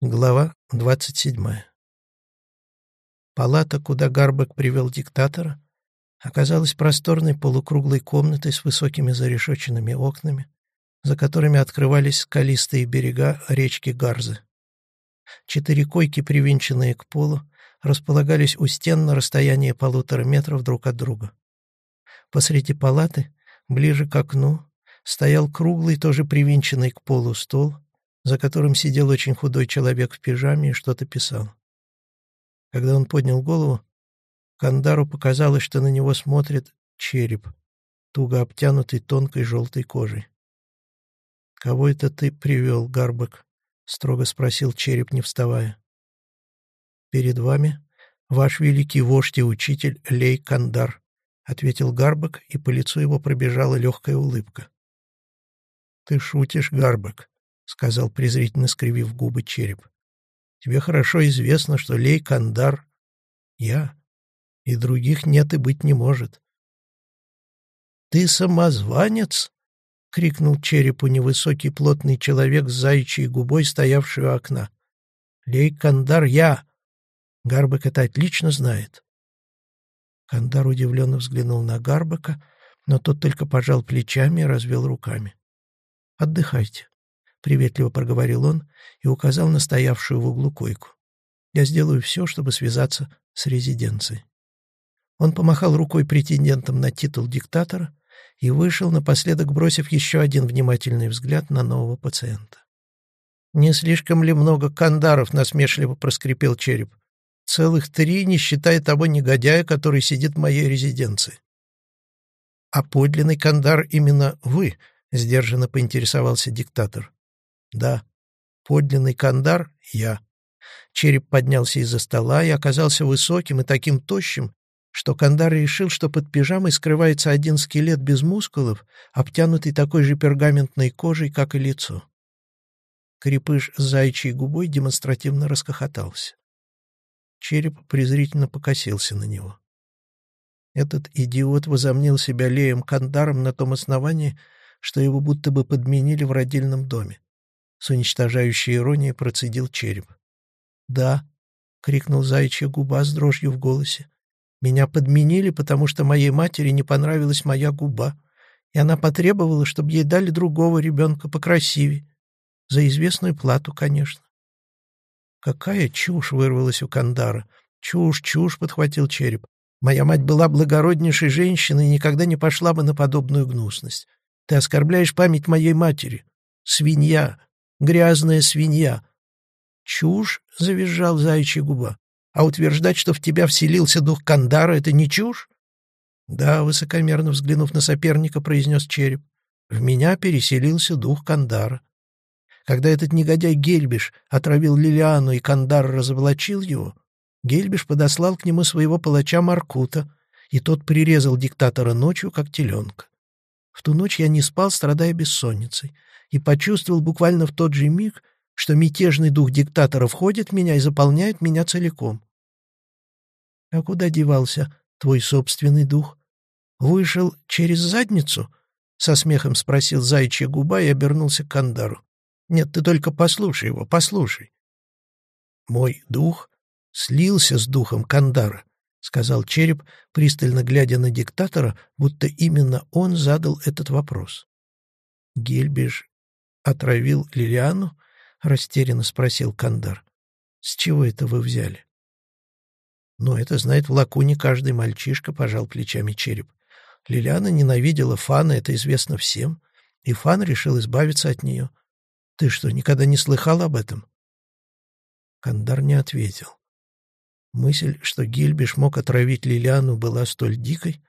Глава 27. Палата, куда Гарбек привел диктатора, оказалась просторной полукруглой комнатой с высокими зарешоченными окнами, за которыми открывались скалистые берега речки Гарзы. Четыре койки, привинченные к полу, располагались у стен на расстоянии полутора метров друг от друга. Посреди палаты, ближе к окну, стоял круглый, тоже привинченный к полу стол — за которым сидел очень худой человек в пижаме и что-то писал. Когда он поднял голову, Кандару показалось, что на него смотрит череп, туго обтянутый тонкой желтой кожей. «Кого это ты привел, Гарбек?» — строго спросил череп, не вставая. «Перед вами ваш великий вождь и учитель Лей Кандар», — ответил Гарбек, и по лицу его пробежала легкая улыбка. «Ты шутишь, Гарбек», — сказал презрительно скривив губы череп. «Тебе хорошо известно, что Лей Кандар — я, и других нет и быть не может». «Ты самозванец?» — крикнул черепу невысокий плотный человек с заячьей губой, стоявший у окна. «Лей Кандар я!» Гарбек это отлично знает. Кандар удивленно взглянул на Гарбека, но тот только пожал плечами и развел руками. «Отдыхайте. — приветливо проговорил он и указал на стоявшую в углу койку. «Я сделаю все, чтобы связаться с резиденцией». Он помахал рукой претендентам на титул диктатора и вышел, напоследок бросив еще один внимательный взгляд на нового пациента. «Не слишком ли много кандаров?» — насмешливо проскрипел череп. «Целых три, не считая того негодяя, который сидит в моей резиденции». «А подлинный кандар именно вы?» — сдержанно поинтересовался диктатор. Да, подлинный кандар — я. Череп поднялся из-за стола и оказался высоким и таким тощим, что Кандар решил, что под пижамой скрывается один скелет без мускулов, обтянутый такой же пергаментной кожей, как и лицо. Крепыш с заячьей губой демонстративно расхохотался. Череп презрительно покосился на него. Этот идиот возомнил себя Леем Кандаром на том основании, что его будто бы подменили в родильном доме. С уничтожающей иронией процедил череп. «Да», — крикнул заячья губа с дрожью в голосе. «Меня подменили, потому что моей матери не понравилась моя губа, и она потребовала, чтобы ей дали другого ребенка покрасивее. За известную плату, конечно». «Какая чушь!» — вырвалась у Кандара. «Чушь, чушь!» — подхватил череп. «Моя мать была благороднейшей женщиной и никогда не пошла бы на подобную гнусность. Ты оскорбляешь память моей матери. Свинья! Грязная свинья. Чушь, — завизжал заячья губа. А утверждать, что в тебя вселился дух Кандара, — это не чушь? Да, высокомерно взглянув на соперника, произнес череп. В меня переселился дух Кандара. Когда этот негодяй Гельбиш отравил Лилиану и Кандар разоблачил его, Гельбиш подослал к нему своего палача Маркута, и тот прирезал диктатора ночью, как теленка. В ту ночь я не спал, страдая бессонницей и почувствовал буквально в тот же миг, что мятежный дух диктатора входит в меня и заполняет меня целиком. А куда девался твой собственный дух? Вышел через задницу? Со смехом спросил зайчья губа и обернулся к Кандару. Нет, ты только послушай его, послушай. Мой дух слился с духом Кандара, сказал череп, пристально глядя на диктатора, будто именно он задал этот вопрос. Гельбиш отравил Лилиану?» — растерянно спросил Кандар. «С чего это вы взяли?» «Ну, это знает в лакуне каждый мальчишка», — пожал плечами череп. Лилиана ненавидела Фана, это известно всем, и Фан решил избавиться от нее. Ты что, никогда не слыхал об этом?» Кандар не ответил. Мысль, что Гильбиш мог отравить Лилиану, была столь дикой,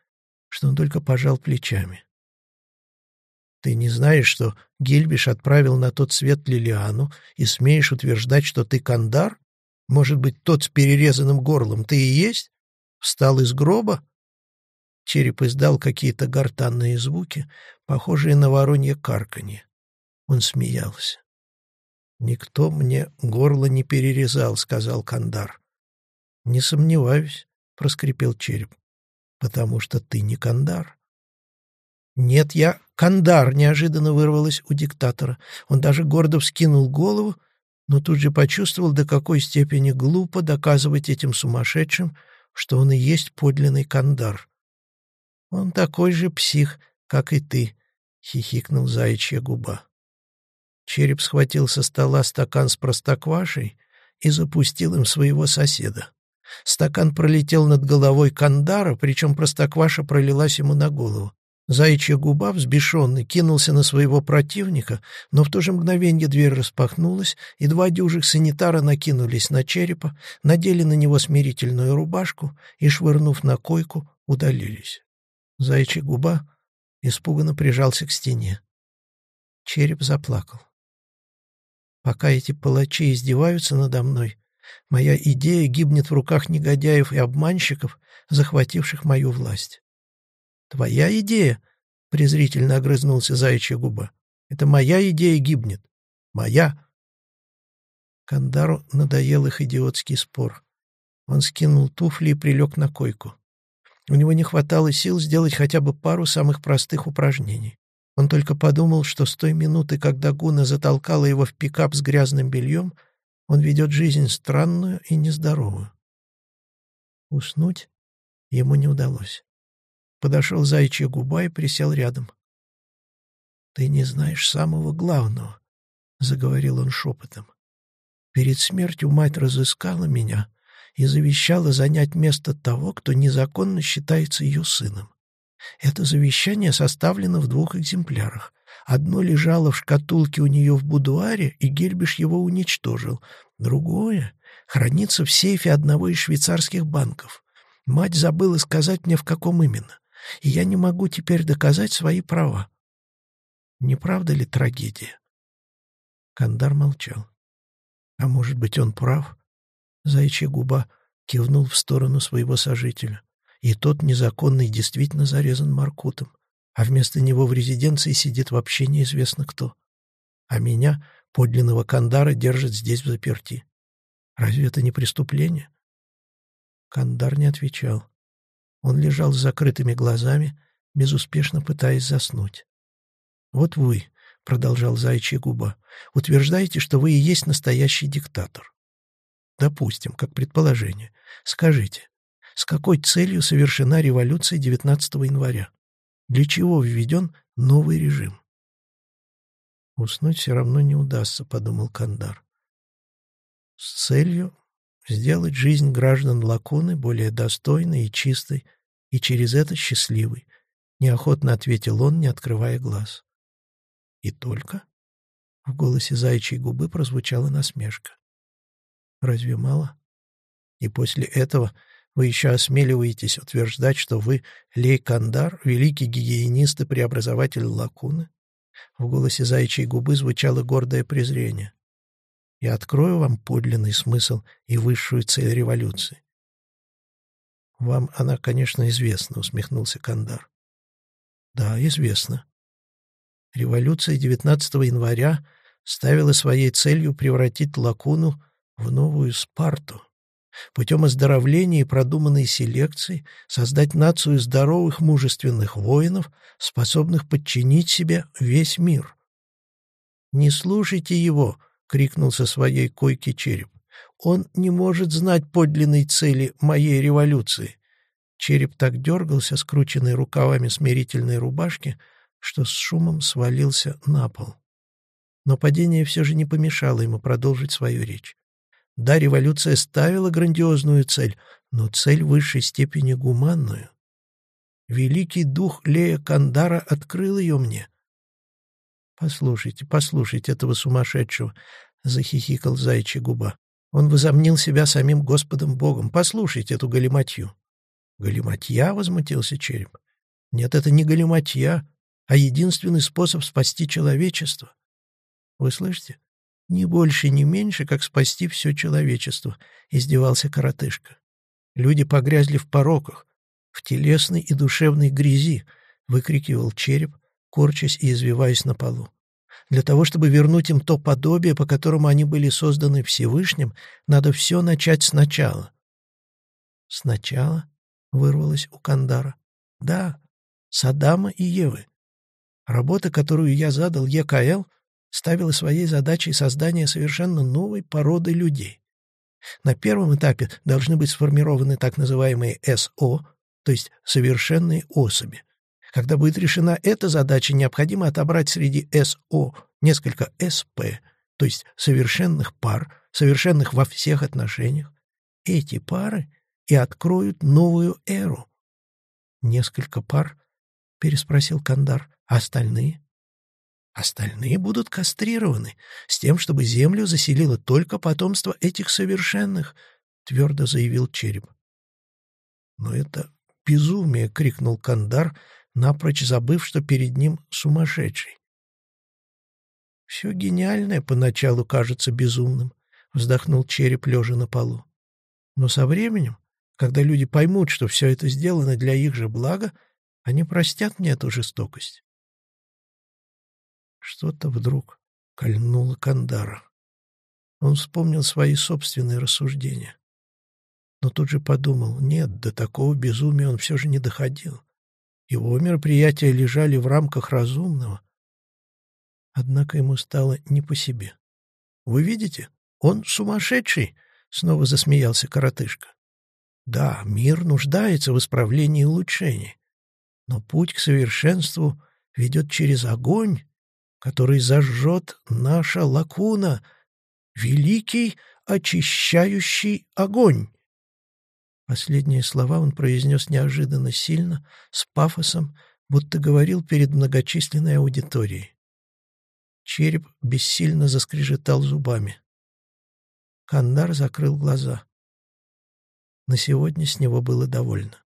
что он только пожал плечами. Ты не знаешь, что Гильбиш отправил на тот свет Лилиану, и смеешь утверждать, что ты Кандар? Может быть, тот с перерезанным горлом ты и есть? Встал из гроба?» Череп издал какие-то гортанные звуки, похожие на воронье карканье. Он смеялся. «Никто мне горло не перерезал», — сказал Кандар. «Не сомневаюсь», — проскрипел череп, — «потому что ты не Кандар». «Нет, я Кандар!» — неожиданно вырвалось у диктатора. Он даже гордо вскинул голову, но тут же почувствовал, до какой степени глупо доказывать этим сумасшедшим, что он и есть подлинный кандар. «Он такой же псих, как и ты», — хихикнул заячья губа. Череп схватил со стола стакан с простоквашей и запустил им своего соседа. Стакан пролетел над головой Кандара, причем простокваша пролилась ему на голову. Заячья губа, взбешенный, кинулся на своего противника, но в то же мгновенье дверь распахнулась, и два дюжих санитара накинулись на черепа, надели на него смирительную рубашку и, швырнув на койку, удалились. Заячья губа испуганно прижался к стене. Череп заплакал. Пока эти палачи издеваются надо мной, моя идея гибнет в руках негодяев и обманщиков, захвативших мою власть. «Твоя идея?» — презрительно огрызнулся заячья губа. «Это моя идея гибнет. Моя!» Кандару надоел их идиотский спор. Он скинул туфли и прилег на койку. У него не хватало сил сделать хотя бы пару самых простых упражнений. Он только подумал, что с той минуты, когда Гуна затолкала его в пикап с грязным бельем, он ведет жизнь странную и нездоровую. Уснуть ему не удалось. Подошел зайчья губа и присел рядом. «Ты не знаешь самого главного», — заговорил он шепотом. «Перед смертью мать разыскала меня и завещала занять место того, кто незаконно считается ее сыном. Это завещание составлено в двух экземплярах. Одно лежало в шкатулке у нее в будуаре, и Гельбиш его уничтожил. Другое хранится в сейфе одного из швейцарских банков. Мать забыла сказать мне, в каком именно и я не могу теперь доказать свои права. Не правда ли трагедия? Кандар молчал. А может быть, он прав? Заячья губа кивнул в сторону своего сожителя. И тот незаконный действительно зарезан Маркутом, а вместо него в резиденции сидит вообще неизвестно кто. А меня, подлинного Кандара, держат здесь в заперти. Разве это не преступление? Кандар не отвечал. Он лежал с закрытыми глазами, безуспешно пытаясь заснуть. «Вот вы», — продолжал Заячья губа, — «утверждаете, что вы и есть настоящий диктатор. Допустим, как предположение. Скажите, с какой целью совершена революция 19 января? Для чего введен новый режим?» «Уснуть все равно не удастся», — подумал Кандар. «С целью сделать жизнь граждан Лакуны более достойной и чистой, и через это счастливой, неохотно ответил он, не открывая глаз. И только? В голосе заячьей губы прозвучала насмешка. Разве мало? И после этого вы еще осмеливаетесь утверждать, что вы Лей Кандар, великий гигиенист и преобразователь Лакуны? В голосе заячьей губы звучало гордое презрение. Я открою вам подлинный смысл и высшую цель революции. «Вам она, конечно, известна», — усмехнулся Кандар. «Да, известно. Революция 19 января ставила своей целью превратить Лакуну в новую Спарту. Путем оздоровления и продуманной селекции создать нацию здоровых мужественных воинов, способных подчинить себе весь мир. «Не слушайте его!» — крикнул со своей койки череп. «Он не может знать подлинной цели моей революции». Череп так дергался, скрученный рукавами смирительной рубашки, что с шумом свалился на пол. Но падение все же не помешало ему продолжить свою речь. Да, революция ставила грандиозную цель, но цель в высшей степени гуманную. Великий дух Лея Кандара открыл ее мне. «Послушайте, послушайте этого сумасшедшего!» — захихикал зайчья губа. Он возомнил себя самим Господом Богом. Послушайте эту галиматью. «Галиматья?» — возмутился череп. «Нет, это не галиматья, а единственный способ спасти человечество. Вы слышите? Ни больше, ни меньше, как спасти все человечество», — издевался коротышка. «Люди погрязли в пороках, в телесной и душевной грязи», — выкрикивал череп, корчась и извиваясь на полу. Для того, чтобы вернуть им то подобие, по которому они были созданы Всевышним, надо все начать сначала. «Сначала?» — вырвалось у Кандара. «Да, с Адама и Евы. Работа, которую я задал ЕКЛ, ставила своей задачей создание совершенно новой породы людей. На первом этапе должны быть сформированы так называемые СО, то есть совершенные особи. Когда будет решена эта задача, необходимо отобрать среди СО несколько СП, то есть совершенных пар, совершенных во всех отношениях. Эти пары и откроют новую эру. «Несколько пар?» — переспросил Кандар. «А остальные?» «Остальные будут кастрированы, с тем, чтобы землю заселило только потомство этих совершенных», — твердо заявил череп. «Но это безумие!» — крикнул Кандар, напрочь забыв, что перед ним сумасшедший. «Все гениальное поначалу кажется безумным», — вздохнул череп, лежа на полу. «Но со временем когда люди поймут, что все это сделано для их же блага, они простят мне эту жестокость. Что-то вдруг кольнуло Кандара. Он вспомнил свои собственные рассуждения. Но тут же подумал, нет, до такого безумия он все же не доходил. Его мероприятия лежали в рамках разумного. Однако ему стало не по себе. «Вы видите, он сумасшедший!» — снова засмеялся коротышка. Да, мир нуждается в исправлении и улучшении, но путь к совершенству ведет через огонь, который зажжет наша лакуна, великий очищающий огонь. Последние слова он произнес неожиданно сильно, с пафосом, будто говорил перед многочисленной аудиторией. Череп бессильно заскрежетал зубами. Кандар закрыл глаза. На сегодня с него было довольно.